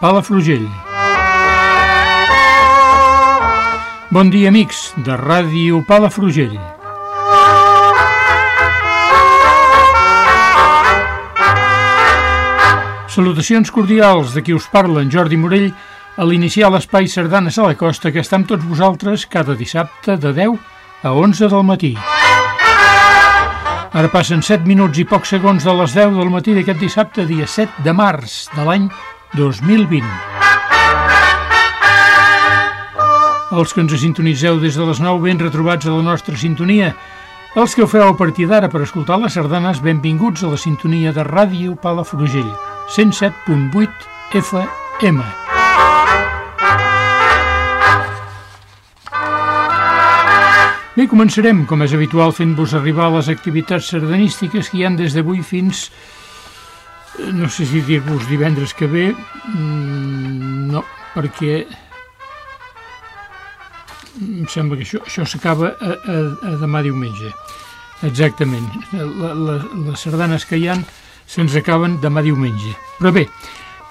Palafrugell. Bon dia, amics de Ràdio Palafrugell. Salutacions cordials de qui us parla, en Jordi Morell, a l'iniciar l'espai Sardanes a la Costa, que està amb tots vosaltres cada dissabte de 10 a 11 del matí. Ara passen 7 minuts i pocs segons de les 10 del matí d'aquest dissabte, dia 7 de març de l'any 2020. Els que ens sintonitzeu des de les 9 ben retrobats a la nostra sintonia. Els que ho feu a partir d'ara per escoltar les sardanes, benvinguts a la sintonia de Ràdio Palafrugell, 107.8 FM. Bé, començarem, com és habitual, fent-vos arribar les activitats sardanístiques que hi han des d'avui fins, no sé si dir-vos divendres que ve, mm, no, perquè em sembla que això, això s'acaba a, a, a demà diumenge. Exactament. La, la, les sardanes que hi han se'ns acaben demà diumenge. Però bé,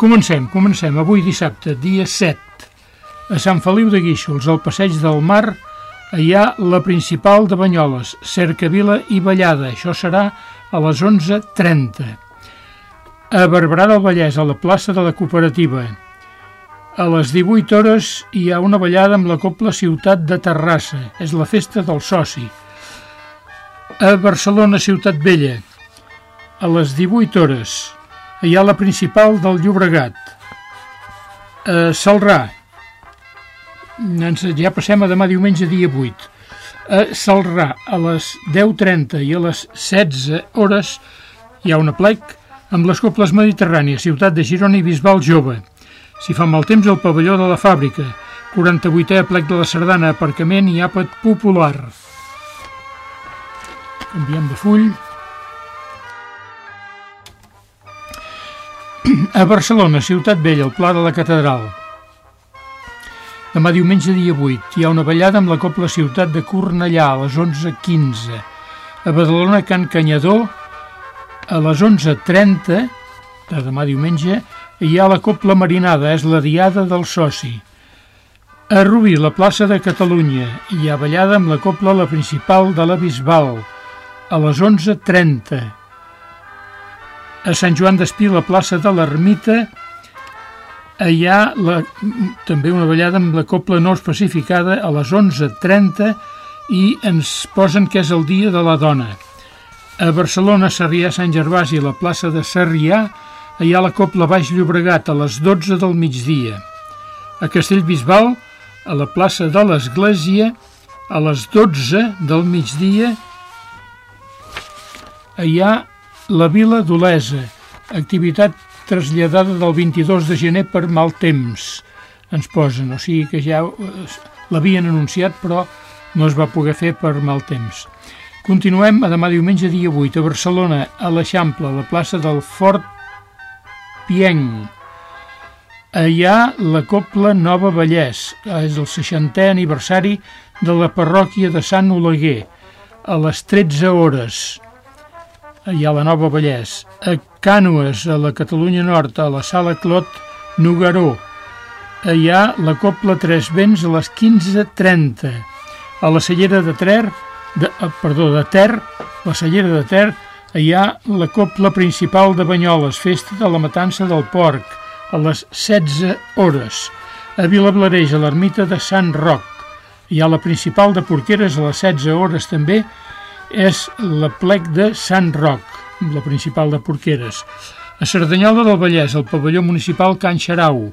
comencem, comencem. Avui dissabte, dia 7, a Sant Feliu de Guíxols, al passeig del Mar, hi ha la principal de Banyoles, Cercavila i Ballada. Això serà a les 11.30. A Barberà del Vallès, a la plaça de la Cooperativa. A les 18 hores hi ha una ballada amb la Copla Ciutat de Terrassa. És la festa del soci. A Barcelona, Ciutat Vella. A les 18 hores hi ha la principal del Llobregat. A Salrà, ja passem a demà diumenge dia 8 a Salrà a les 10.30 i a les 16 hores hi ha una plec amb les coples mediterrànies ciutat de Girona i Bisbal Jove. Si fa mal temps el pavelló de la fàbrica. 48è plec de la Sardana aparcament i àpat popular. Canviem de full. A Barcelona, Ciutat Vella, el Pla de la Catedral. Demà diumenge dia 8 hi ha una ballada amb la Copla Ciutat de Cornellà a les 11.15. A Badalona, Can Canyador, a les 11.30 de demà diumenge hi ha la Copla Marinada, és la Diada del Soci. A Rubí, la plaça de Catalunya, hi ha ballada amb la Copla la principal de la Bisbal, a les 11.30. A Sant Joan d'Espí, la plaça de l'Ermita, hi ha la, també una ballada amb la copla no especificada a les 11.30 i ens posen que és el dia de la dona. A Barcelona, Sarrià, Sant Gervasi, a la plaça de Sarrià, hi ha la copla Baix Llobregat a les 12 del migdia. A Castellbisbal, a la plaça de l'Església, a les 12 del migdia, hi ha la Vila d'Olesa, activitat traslladada del 22 de gener per mal temps, ens posen, o sigui que ja l'havien anunciat però no es va poder fer per mal temps. Continuem a demà diumenge dia 8 a Barcelona, a l'Eixample, a la plaça del Fort Pienc. Allà la Copla Nova Vallès, és el 60è aniversari de la parròquia de Sant Oleguer, a les 13 hores. Hi ha la Nova Vallès, a Cànoes, a la Catalunya Nord, a la Sala Clot Nogaró, hi ha la Copla Tres Vents a les 15.30, a la Cellera de Ter, de, perdó, de Ter, la Cellera de Ter, hi ha la copla principal de Banyoles, festa de la matança del porc, a les 16 hores. A Vilablareix, a l'ermita de Sant Roc. Hi ha la principal de Porqueres, a les 16 hores també, és la plec de Sant Roc, la principal de Porqueres. A Cerdanyola del Vallès, al pavelló municipal Can Xarau,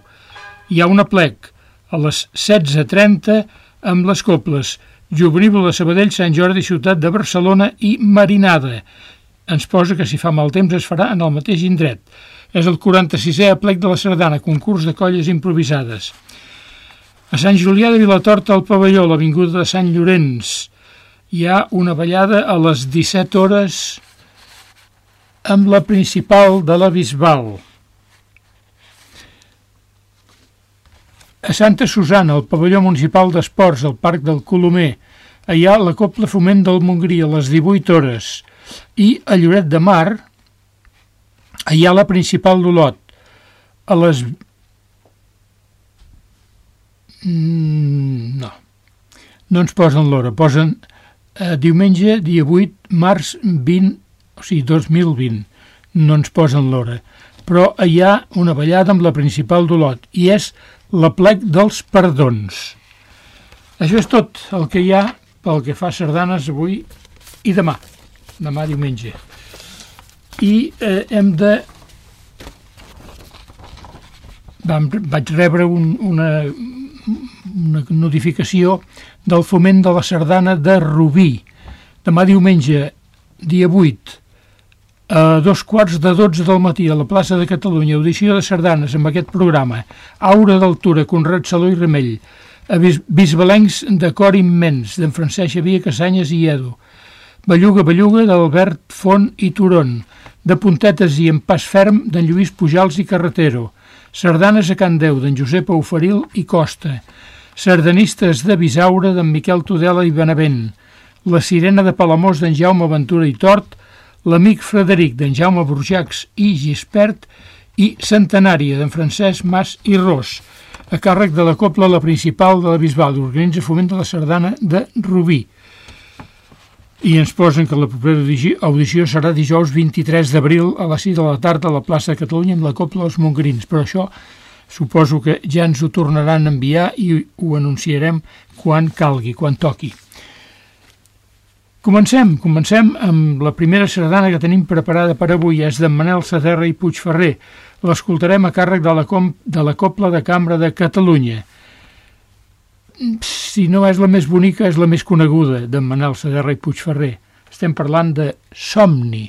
hi ha una plec a les 16.30 amb les coples De Sabadell, Sant Jordi, Ciutat de Barcelona i Marinada. Ens posa que si fa mal temps es farà en el mateix indret. És el 46è aplec de la Sardana, concurs de colles improvisades. A Sant Julià de Vilatorta, al pavelló, l'Avinguda de Sant Llorenç, hi ha una ballada a les 17 hores amb la principal de la Bisbal. A Santa Susana, al pavelló municipal d'esports, al Parc del Colomer, hi ha la Copla Foment del Montgrí a les 18 hores. I a Lloret de Mar hi ha la principal d'Olot. A les... Mm, no, no ens posen l'hora, posen eh, diumenge, dia 8, març 20, o sigui, 2020, no ens posen l'hora. Però hi ha una ballada amb la principal d'Olot i és la plec dels perdons. Això és tot el que hi ha pel que fa a sardanes avui i demà, demà diumenge. I eh, hem de... Vam, vaig rebre un, una, una notificació del foment de la sardana de Rubí. Demà diumenge, dia 8, a dos quarts de dotze del matí a la plaça de Catalunya, audició de sardanes amb aquest programa, Aura d'Altura, Conrad Saló i Remell, bis bisbalencs de cor immens, d'en Francesc Xavier Casanyes i Edo, Belluga, Belluga, d'Albert Font i Turon, de Puntetes i en Pas Ferm, d'en Lluís Pujals i Carretero, sardanes a Can Déu, d'en Josep Auferil i Costa, sardanistes de Bisaura, d'en Miquel Tudela i Benavent, la sirena de Palamós, d'en Jaume Ventura i Tort, l'amic Frederic d'en Jaume Burjacs i Gispert i Centenària d'en Francesc Mas i Ros, a càrrec de la copla la principal de la Bisbal, organitza foment de la sardana de Rubí. I ens posen que la propera audició serà dijous 23 d'abril a les 6 de la tarda a la plaça de Catalunya amb la copla dels Montgrins, però això suposo que ja ens ho tornaran a enviar i ho anunciarem quan calgui, quan toqui. Comencem, comencem amb la primera sardana que tenim preparada per avui, és d'en Manel Saderra i Puigferrer. L'escoltarem a càrrec de la, com, de la Copla de Cambra de Catalunya. Si no és la més bonica, és la més coneguda d'en Manel Saderra i Puigferrer. Estem parlant de Somni.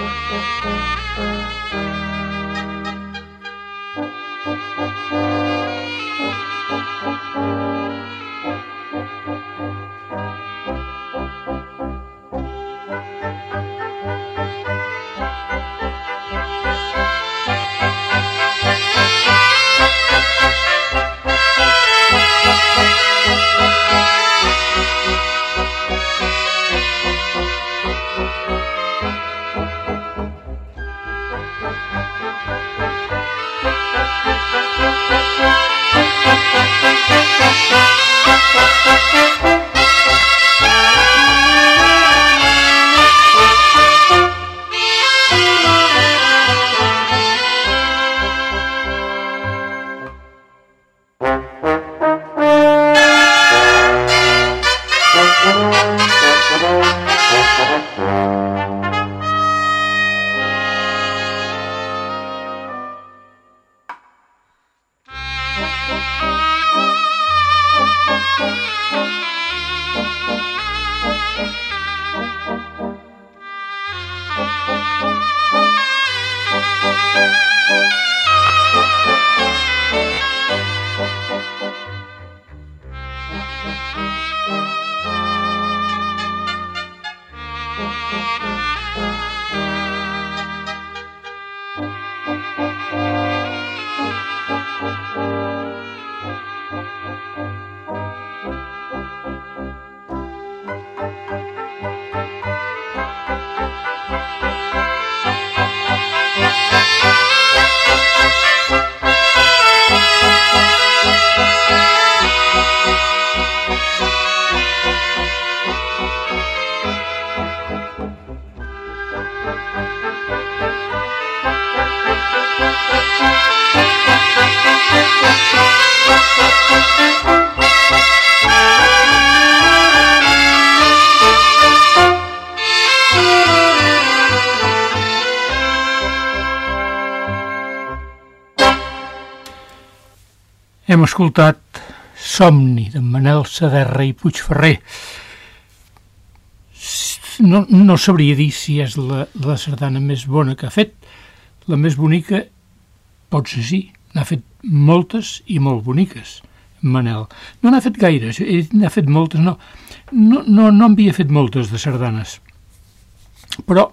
Hem escoltat Somni, de Manel Saderra i Puigferrer. No, no sabria dir si és la, la sardana més bona que ha fet. La més bonica pot ser sí. N'ha fet moltes i molt boniques, Manel. No n'ha fet gaires, n'ha fet moltes, no. No, no, no havia fet moltes de sardanes. Però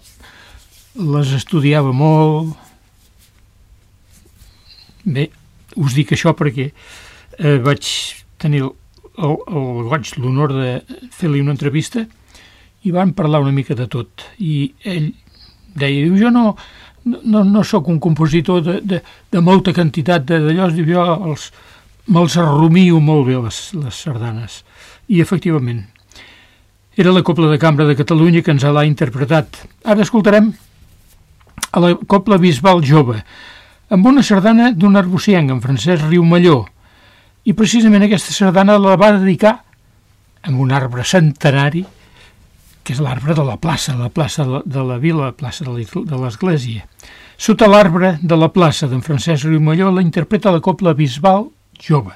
les estudiava molt. Bé, us dic això perquè eh, vaig tenir el, el, el goig, l'honor de fer-li una entrevista i van parlar una mica de tot. I ell deia, diu, jo no, no, no sóc un compositor de, de, de molta quantitat d'allò, jo els, me'ls arrumio molt bé les, les sardanes. I efectivament, era la Copla de Cambra de Catalunya que ens l'ha interpretat. Ara escoltarem a la Copla Bisbal Jove, amb una sardana d'un arbocienc, en Francesc Riumalló, i precisament aquesta sardana la va dedicar amb un arbre centenari, que és l'arbre de la plaça, la plaça de la vila, la plaça de l'església. Sota l'arbre de la plaça d'en Francesc Riumalló la interpreta la copla bisbal jove.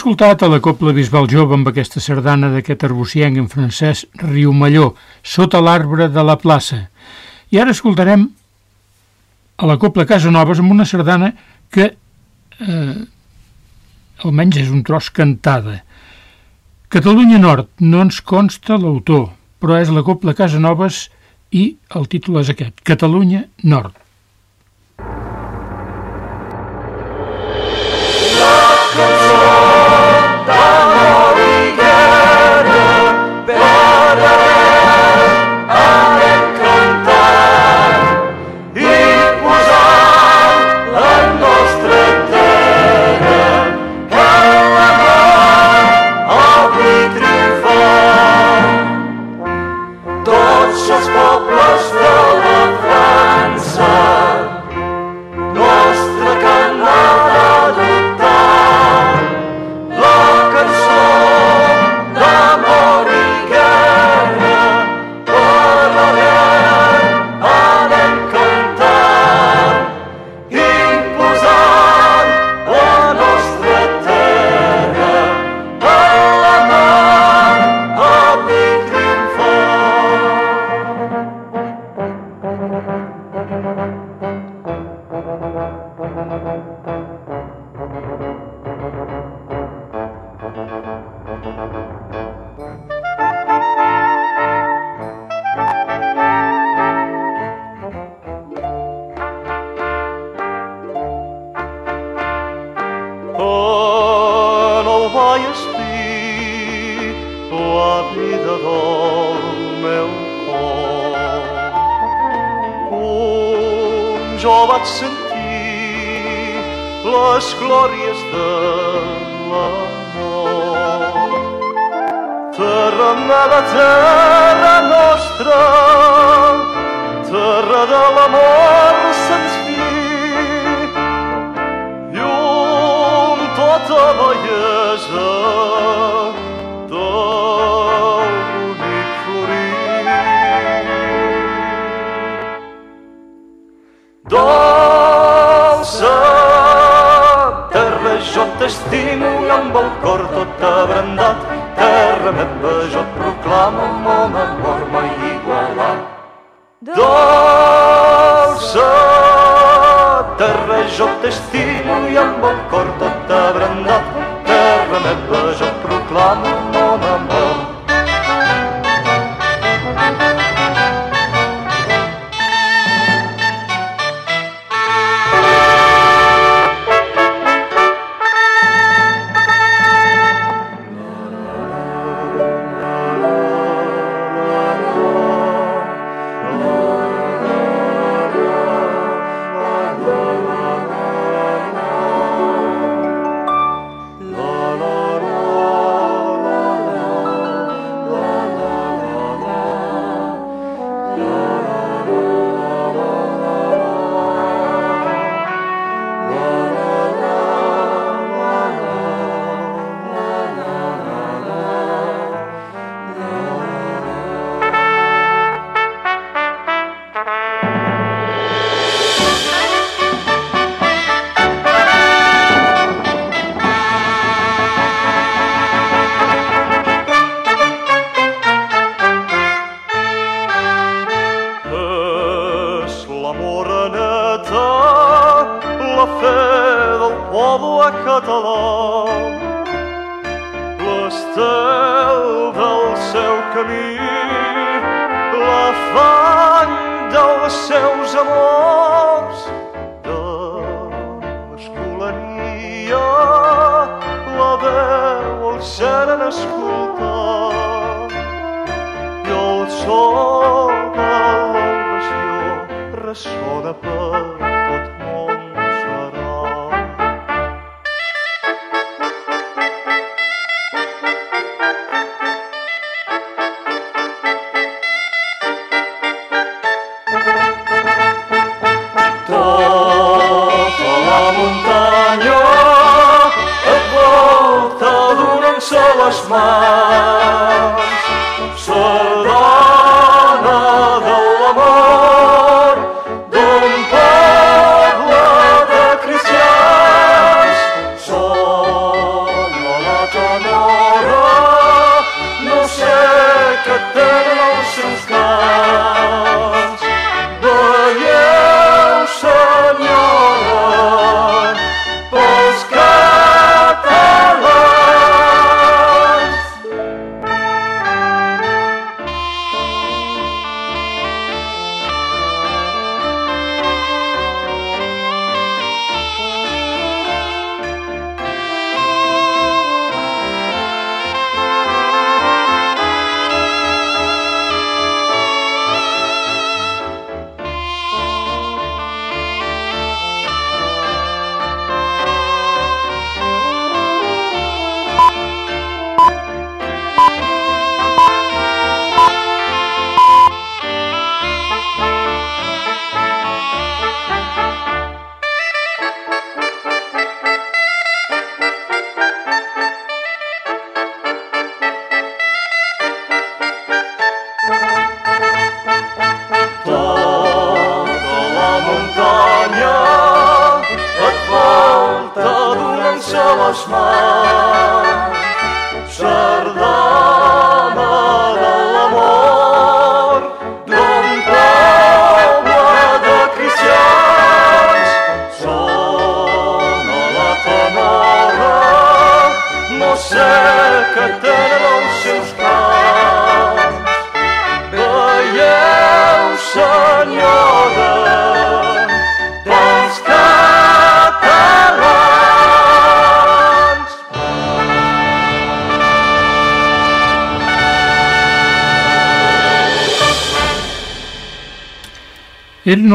Escoltat a la Copla Bisbal Jove amb aquesta sardana d'aquest arbucienc en francès Riumalló, sota l'arbre de la plaça. I ara escoltarem a la Copla Casanovas amb una sardana que eh, almenys és un tros cantada. Catalunya Nord no ens consta l'autor, però és la Copla Casanovas i el títol és aquest, Catalunya Nord. jo vaig sentir les glòries de l'amor. Terra meva, terra nostra, terra de l'amor sens fi, llum tota bellesa. t'estimo amb el cor tot abrandat, terra meva jo et proclamo amb moment amor mai igualat. Dolça, terra jo t'estimo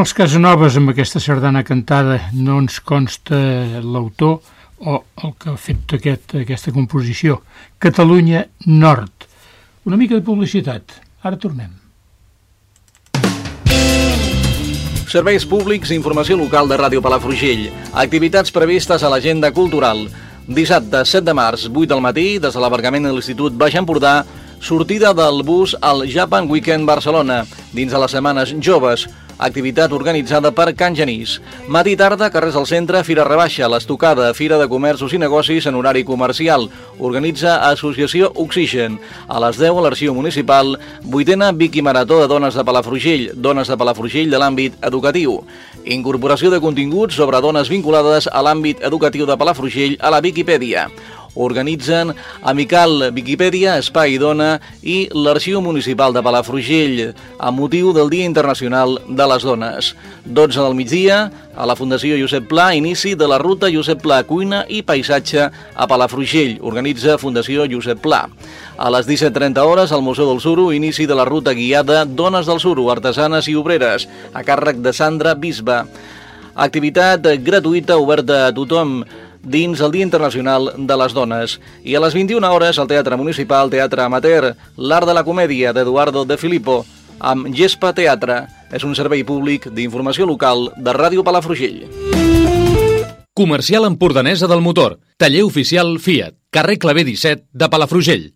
Eren els Casanovas amb aquesta sardana cantada, no ens consta l'autor o el que ha fet aquest, aquesta composició. Catalunya Nord. Una mica de publicitat. Ara tornem. Serveis públics informació local de Ràdio Palafrugell. Activitats previstes a l'agenda cultural. Dissabte 7 de març, 8 del matí, des de l'abarcament de l'Institut Baix Empordà, sortida del bus al Japan Weekend Barcelona, dins de les setmanes joves, activitat organitzada per Can Genís. Matí i tarda, carrers del centre, Fira Rebaixa, l'Estocada, Fira de Comerços i Negocis en horari comercial. Organitza Associació Oxigen. A les 10 a l'Arxiu Municipal, vuitena Vicky Marató de Dones de Palafrugell, Dones de Palafrugell de l'àmbit educatiu. Incorporació de continguts sobre dones vinculades a l'àmbit educatiu de Palafrugell a la Viquipèdia organitzen Amical Viquipèdia, Espai Dona i l'Arxiu Municipal de Palafrugell amb motiu del Dia Internacional de les Dones. 12 del migdia, a la Fundació Josep Pla, inici de la ruta Josep Pla Cuina i Paisatge a Palafrugell. Organitza Fundació Josep Pla. A les 17.30 hores, al Museu del Suro, inici de la ruta guiada Dones del Suro, artesanes i obreres, a càrrec de Sandra Bisba. Activitat gratuïta oberta a tothom dins el Dia Internacional de les Dones. I a les 21 hores al Teatre Municipal Teatre Amateur, l'Art de la Comèdia d'Eduardo de Filippo, amb Gespa Teatre. És un servei públic d'informació local de Ràdio Palafrugell. Comercial Empordanesa del Motor. Taller oficial Fiat. Carrer Clavé 17 de Palafrugell.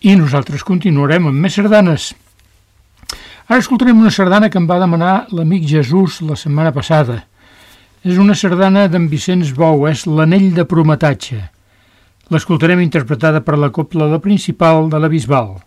I nosaltres continuarem amb més sardanes. Ara escoltarem una sardana que em va demanar l'amic Jesús la setmana passada. És una sardana d'en Vicenç Bou, és l'anell de prometatge. L'escoltarem interpretada per la copla la principal de la Bisbal.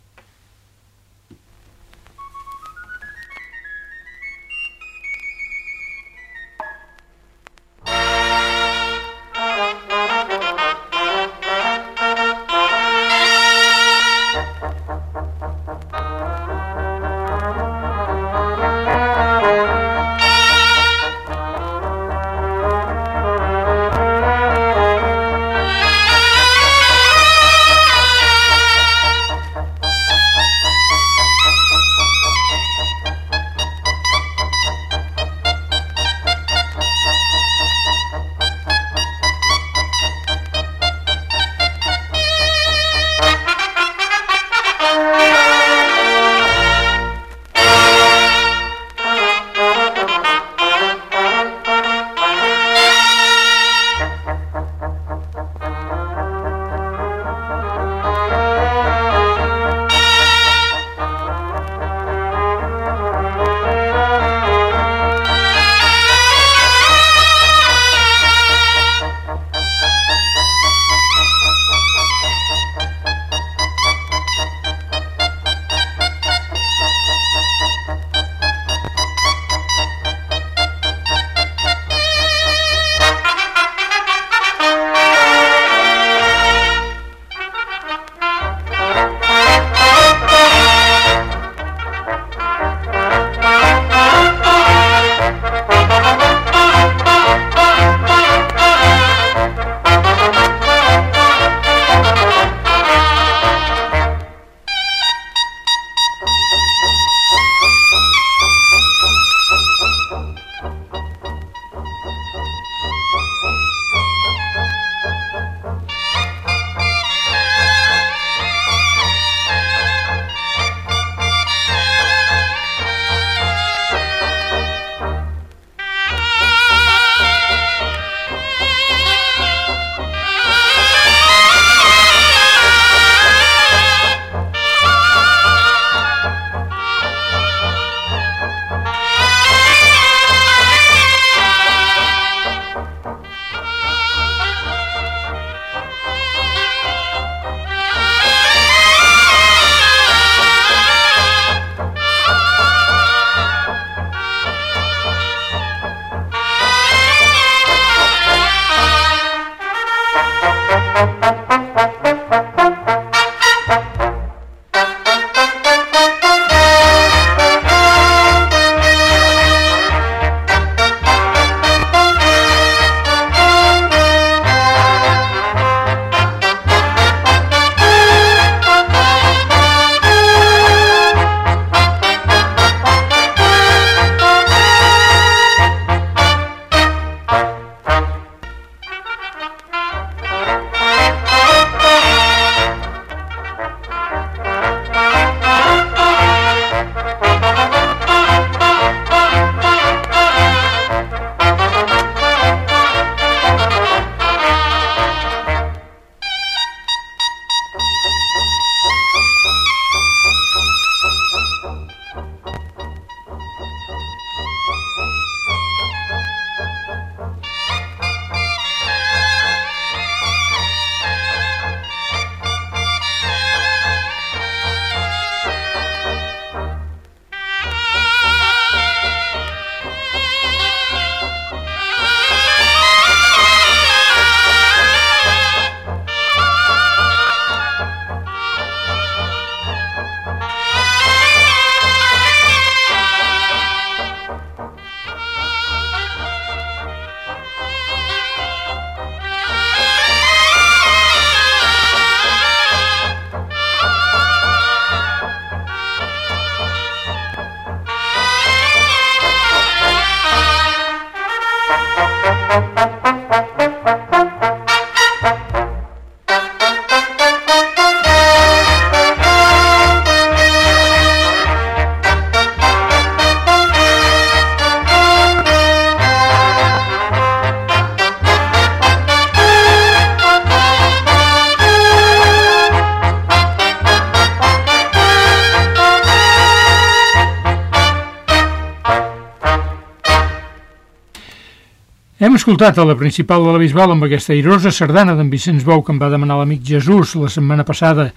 Escoltat a la principal de la Bisbal amb aquesta airosa sardana d'en Vicenç Bou que em va demanar l'amic Jesús la setmana passada,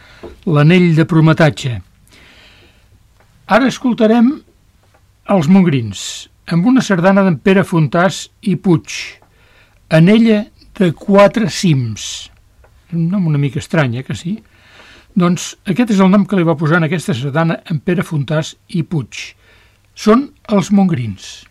l'anell de prometatge. Ara escoltarem els Mongrins, amb una sardana d'en Pere Fontàs i Puig, anella de quatre cims. Un nom una mica estrany, eh, que sí? Doncs aquest és el nom que li va posar en aquesta sardana en Pere Fontàs i Puig. Són els Mongrins.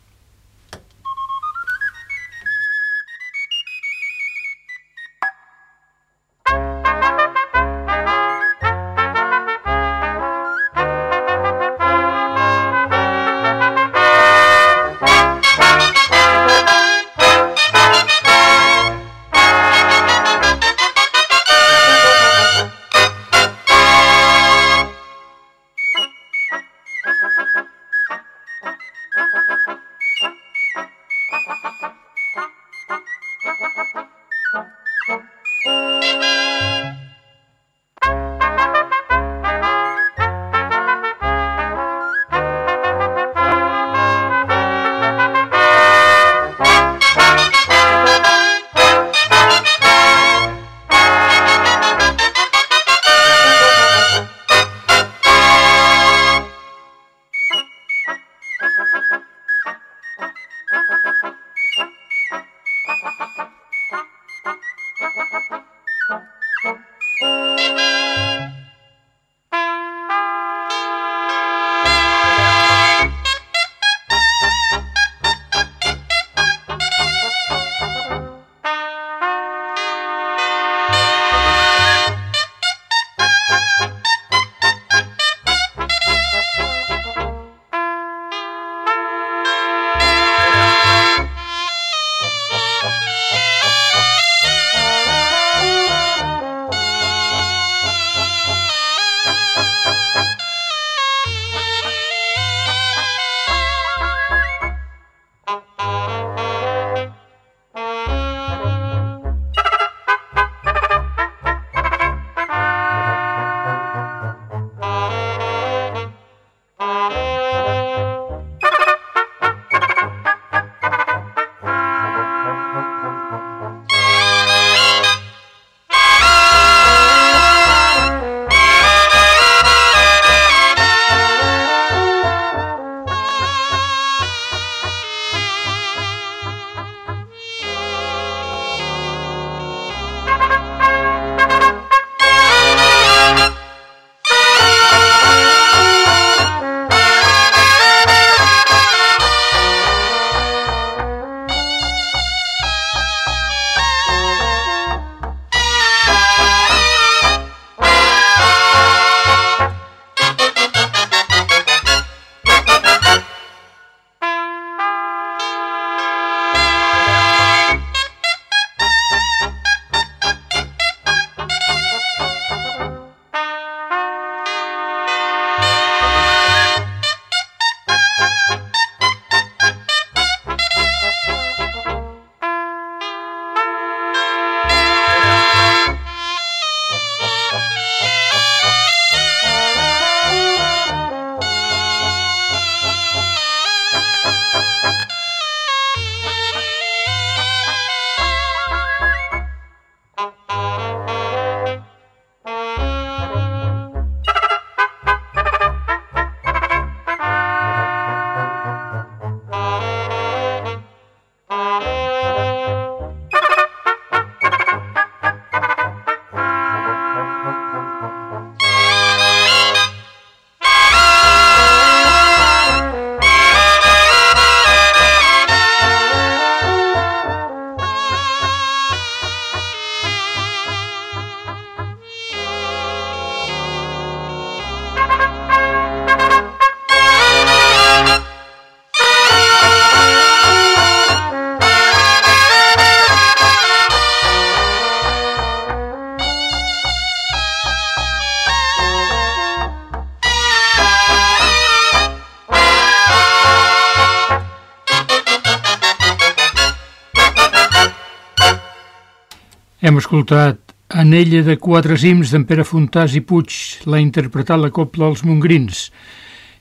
Hem escoltat Anella de quatre cims d'en Pere Fontàs i Puig, l'ha interpretat la copla Els Mongrins.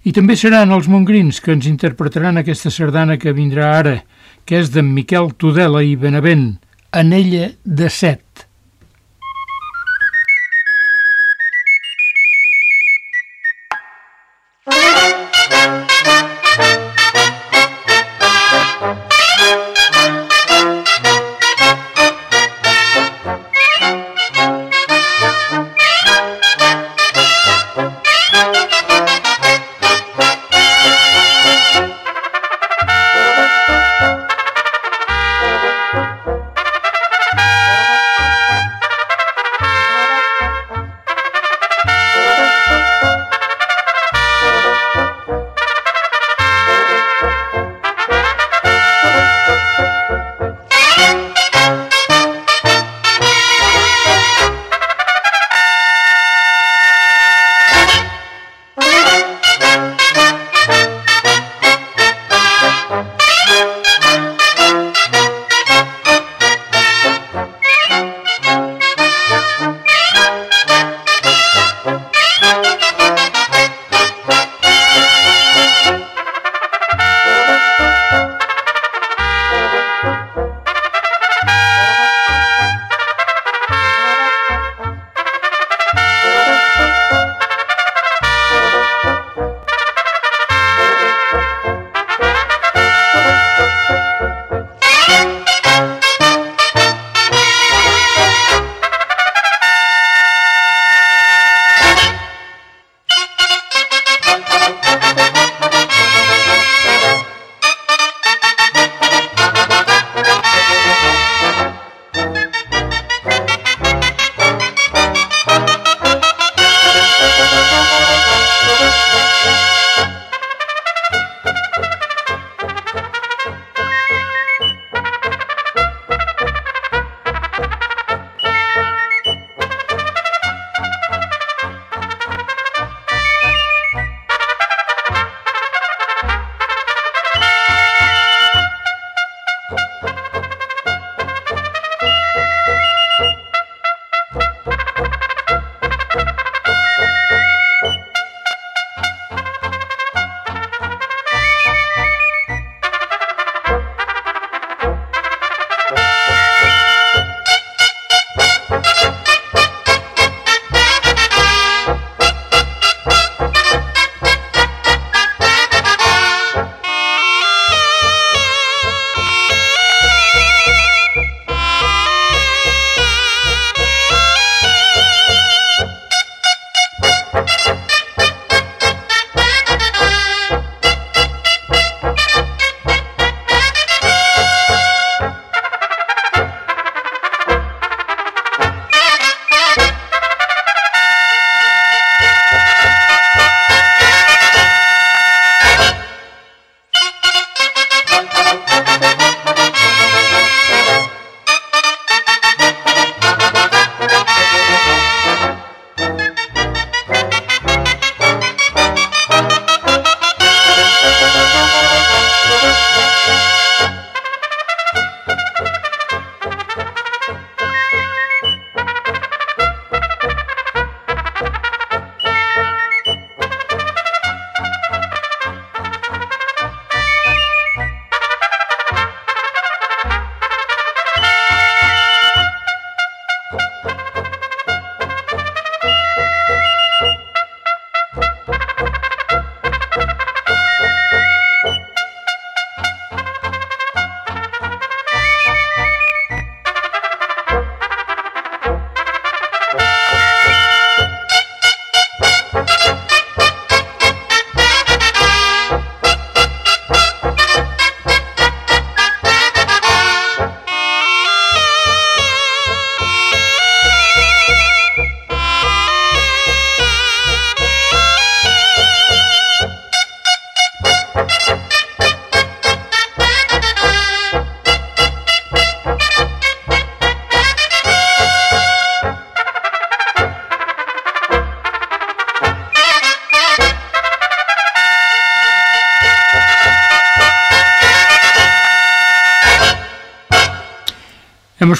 I també seran els mongrins que ens interpretaran aquesta sardana que vindrà ara, que és d'en Miquel Tudela i Benavent, Anella de Set.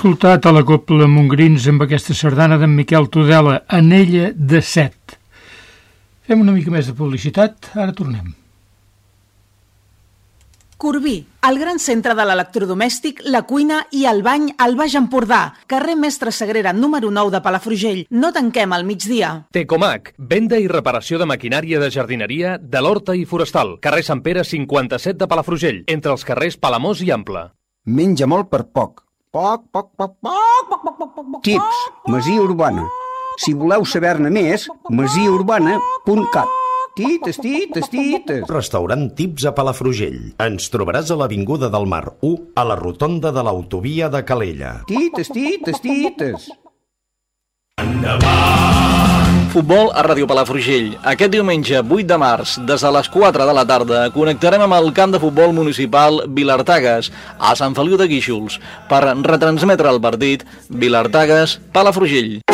Escoltat a la Copla Mongrins amb aquesta sardana d'en Miquel Tudela, Anella de Set. Fem una mica més de publicitat, ara tornem. Corbí, el gran centre de l'electrodomèstic, la cuina i el bany al Baix Empordà. Carrer Mestre Sagrera, número 9 de Palafrugell. No tanquem al migdia. Tecomac, venda i reparació de maquinària de jardineria de l'Horta i Forestal. Carrer Sant Pere 57 de Palafrugell, entre els carrers Palamós i Ample. Menja molt per poc. Poc, poc, poc, poc, poc, poc, poc, poc. Tips, Masia Urbana. Si voleu saber-ne més, masiaurbana.cat. Tites, tites, tites. Restaurant Tips a Palafrugell. Ens trobaràs a l'Avinguda del Mar 1, a la rotonda de l'autovia de Calella. Tites, tites, tites. Futbol a Ràdio Palafrugell. Aquest diumenge 8 de març, des de les 4 de la tarda, connectarem amb el camp de futbol municipal Vilartagas, a Sant Feliu de Guíxols, per retransmetre el partit Vilartagas-Palafrugell.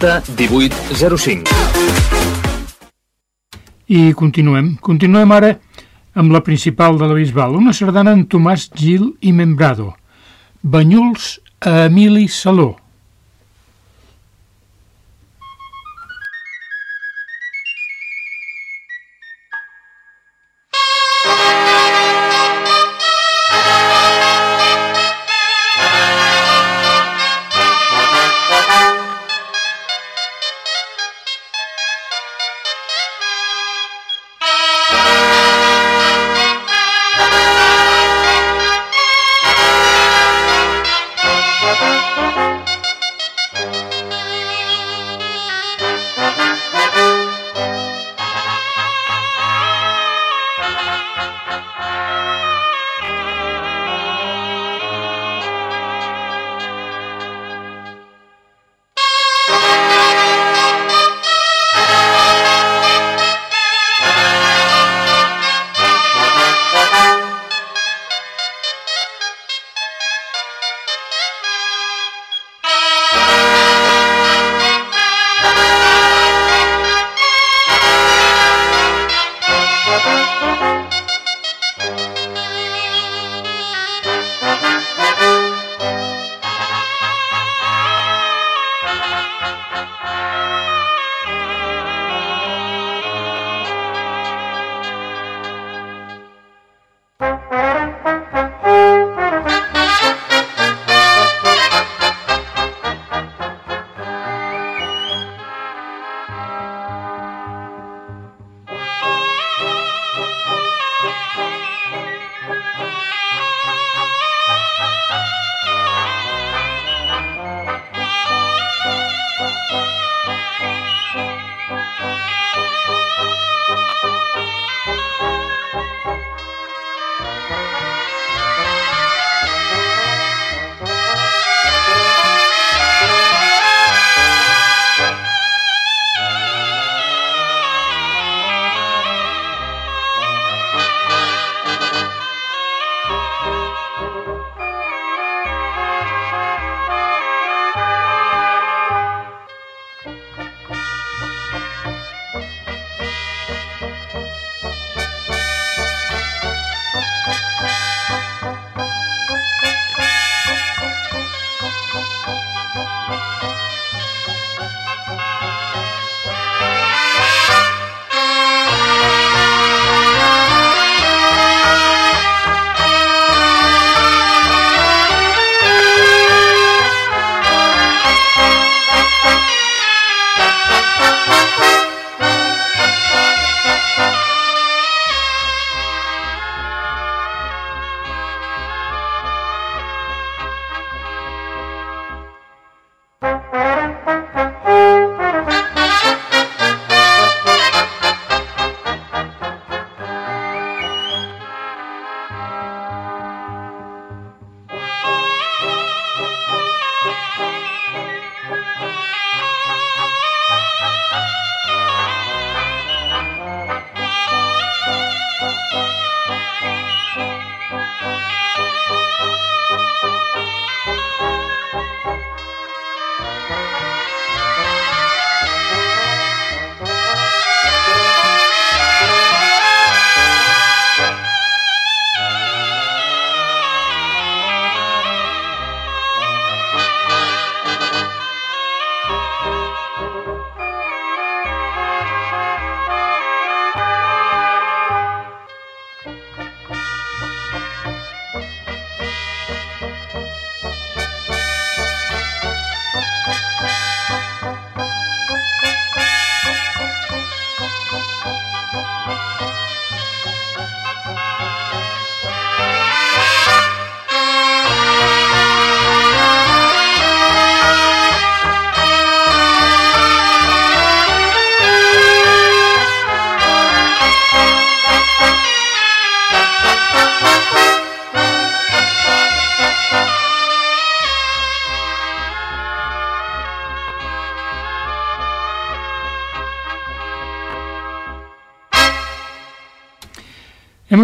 18 05. I continuem. Continuem ara amb la principal de la Bisbal, una sardana en Tomàs Gil i Membrado. Banyuls a Emili Saló.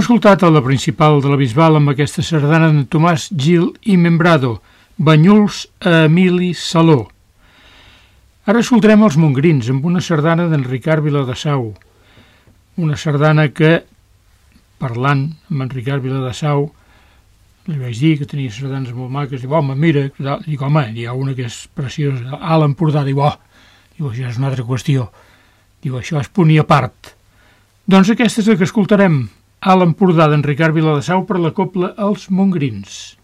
Escoltat a la principal de la Bisbal amb aquesta sardana de Tomàs Gil i Membrado, Banyuls a Emili Saló. Ara escoltarem els Mongrins amb una sardana d'en Ricard Viladasau. Una sardana que, parlant amb en Ricard Viladasau, li vaig dir que tenia sardanes molt maques, diu, home, mira, dic, home, hi ha una que és preciosa, a l'Empordà, diu, oh, diu, això és una altra qüestió. Diu, això punt i a part. Doncs aquesta és la que escoltarem, a l'Empordà d'en Ricard Viladasau per la copla Els Mongrins.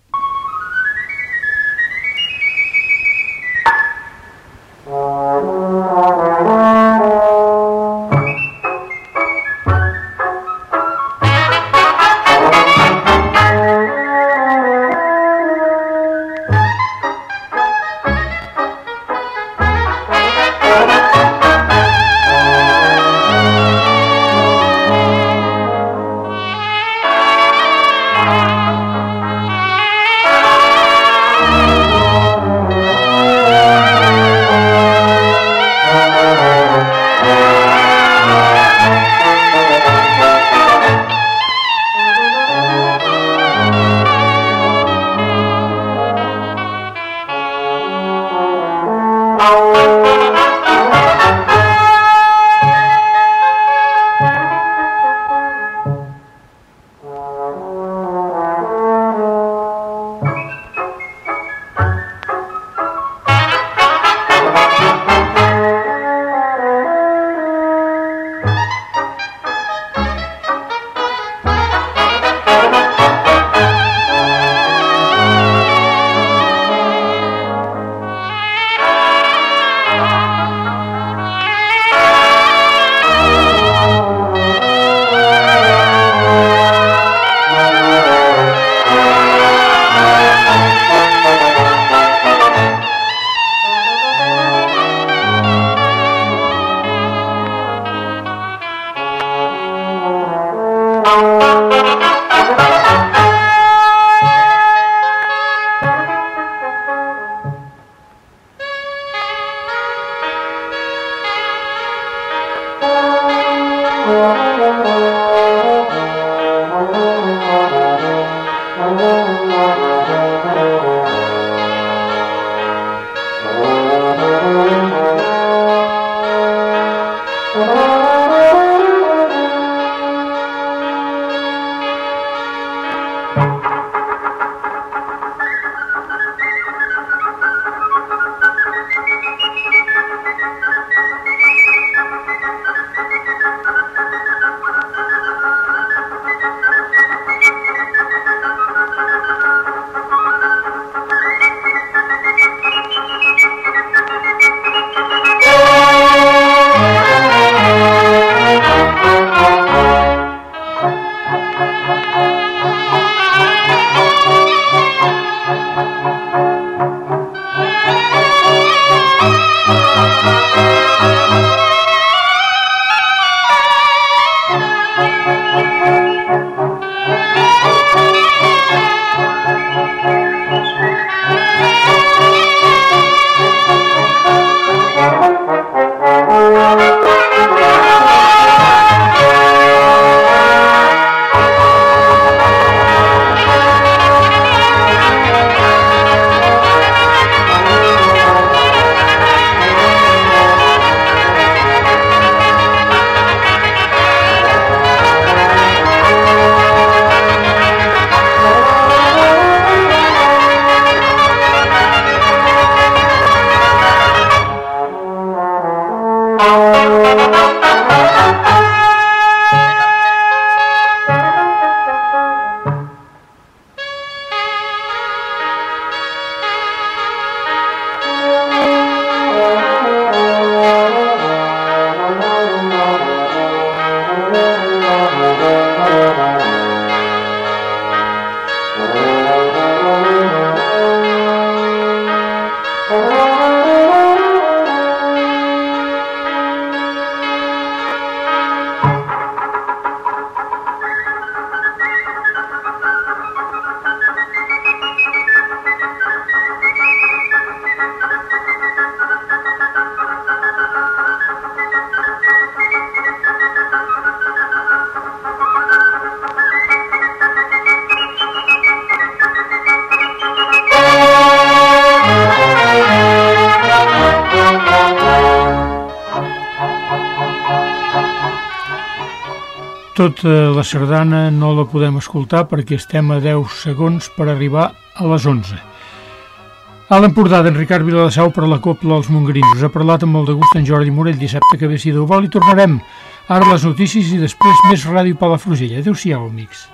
Tota la sardana no la podem escoltar perquè estem a 10 segons per arribar a les 11. A l'Empordà d'en Ricard Viladasau per la Copla als Montgrinos. Ha parlat amb molt de gust en Jordi Morell dissabte que ve si Déu vol i tornarem. Ara les notícies i després més Ràdio Palafrugell. Adéu-siau, amics.